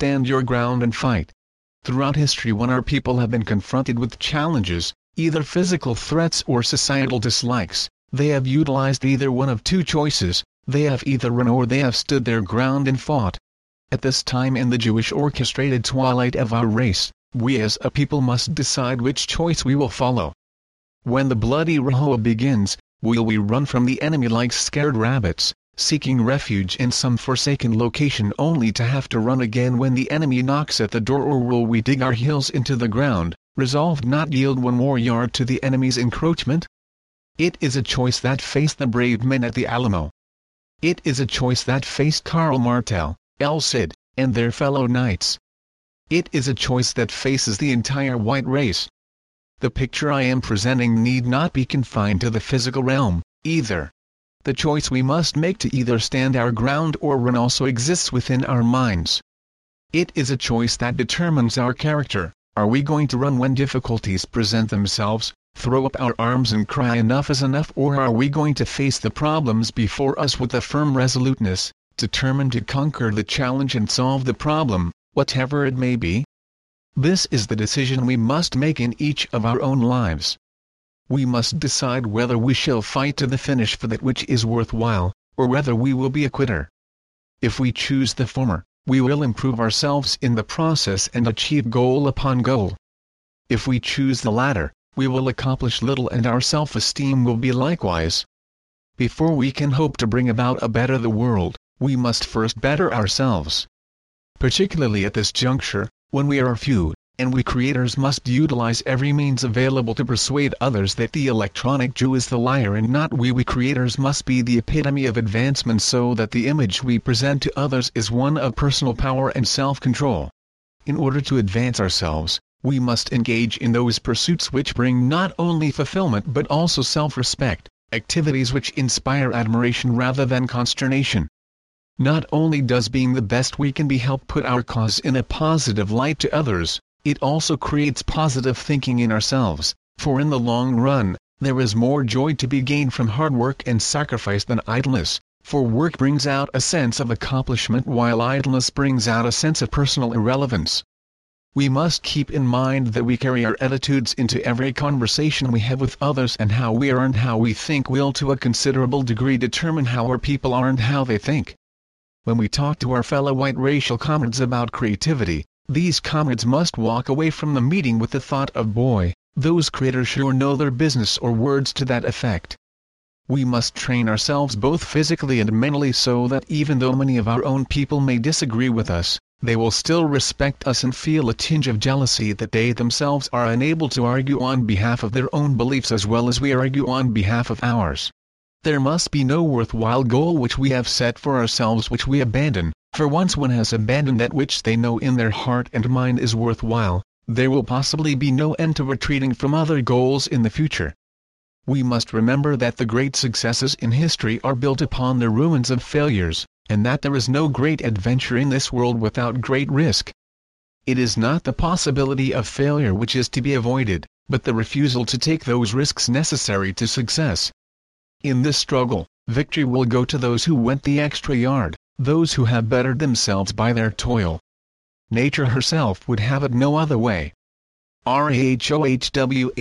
stand your ground and fight. Throughout history when our people have been confronted with challenges, either physical threats or societal dislikes, they have utilized either one of two choices, they have either run or they have stood their ground and fought. At this time in the Jewish orchestrated twilight of our race, we as a people must decide which choice we will follow. When the bloody RAHOWA begins, will we run from the enemy like scared rabbits, seeking refuge in some forsaken location only to have to run again when the enemy knocks at the door or will we dig our heels into the ground, resolved not yield one more yard to the enemy's encroachment? It is a choice that faced the brave men at the Alamo. It is a choice that faced Karl Martel, El Cid, and their fellow knights. It is a choice that faces the entire white race. The picture I am presenting need not be confined to the physical realm, either. The choice we must make to either stand our ground or run also exists within our minds. It is a choice that determines our character. Are we going to run when difficulties present themselves, throw up our arms and cry enough is enough or are we going to face the problems before us with a firm resoluteness, determined to conquer the challenge and solve the problem, whatever it may be? This is the decision we must make in each of our own lives we must decide whether we shall fight to the finish for that which is worthwhile, or whether we will be a quitter. If we choose the former, we will improve ourselves in the process and achieve goal upon goal. If we choose the latter, we will accomplish little and our self-esteem will be likewise. Before we can hope to bring about a better the world, we must first better ourselves. Particularly at this juncture, when we are few, and we creators must utilize every means available to persuade others that the electronic Jew is the liar and not we we creators must be the epitome of advancement so that the image we present to others is one of personal power and self-control. In order to advance ourselves, we must engage in those pursuits which bring not only fulfillment but also self-respect, activities which inspire admiration rather than consternation. Not only does being the best we can be help put our cause in a positive light to others, it also creates positive thinking in ourselves, for in the long run, there is more joy to be gained from hard work and sacrifice than idleness, for work brings out a sense of accomplishment while idleness brings out a sense of personal irrelevance. We must keep in mind that we carry our attitudes into every conversation we have with others and how we are and how we think will to a considerable degree determine how our people are and how they think. When we talk to our fellow white racial comrades about creativity, these comrades must walk away from the meeting with the thought of boy, those creators sure know their business or words to that effect. We must train ourselves both physically and mentally so that even though many of our own people may disagree with us, they will still respect us and feel a tinge of jealousy that they themselves are unable to argue on behalf of their own beliefs as well as we argue on behalf of ours. There must be no worthwhile goal which we have set for ourselves which we abandon, for once one has abandoned that which they know in their heart and mind is worthwhile, there will possibly be no end to retreating from other goals in the future. We must remember that the great successes in history are built upon the ruins of failures, and that there is no great adventure in this world without great risk. It is not the possibility of failure which is to be avoided, but the refusal to take those risks necessary to success. In this struggle, victory will go to those who went the extra yard, those who have bettered themselves by their toil. Nature herself would have it no other way. RAHOWA